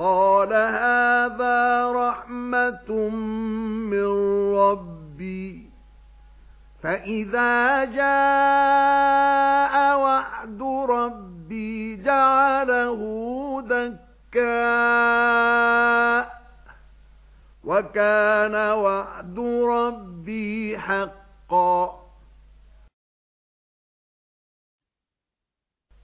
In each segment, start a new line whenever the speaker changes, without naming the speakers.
قَالَ هَذَا رَحْمَةٌ مِنْ رَبِّي. فَإِذَا جَاءَ وَعْدُ رَبِّي جَعَلَهُ دَكَّاءَ. وَكَانَ وَعْدُ رَبِّي حَقًّا.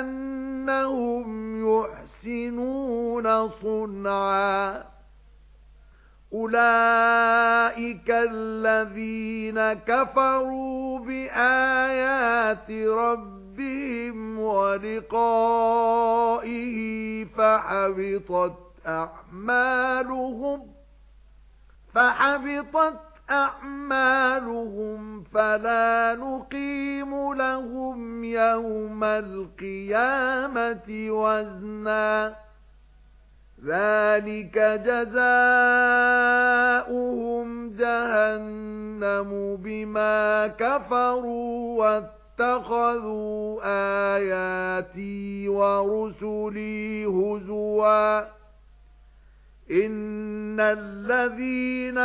أَنَّهُمْ يُحْسِنُونَ صُنْعًا أُولَئِكَ الَّذِينَ كَفَرُوا بِآيَاتِ رَبِّهِمْ وَلِقَائِهِ فَحَبِطَتْ أَعْمَالُهُمْ فَحَبِطَتْ أَعْمَالُهُمْ فَلَا نُقِيمُ لَهُمْ يَوْمَ الْقِيَامَةِ وَزْنًا. ذَلِكَ جَزَاؤُهُمْ جَهَنَّمُ بِمَا كَفَرُوا وَاتَّخَذُوا آيَاتِي وَرُسُلِي هُزُوًا. إِنَّ الَّذِينَ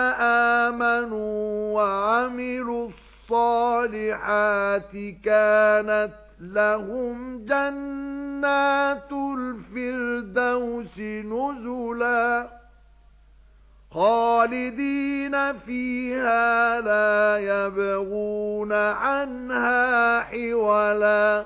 آمَنُوا وَعَمِلُوا الصَّالِحَاتِ كَانَتْ لَهُمْ جَنَّاتُ الْفِرْدَوْسِ نُزُلًا خَالِدِينَ فِيهَا لَا يَبْغُونَ عَنْهَا حِوَلًا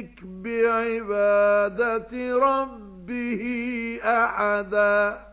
يُشْرِكْ بِعِبَادَةِ رَبِّهِ أَحَدًا.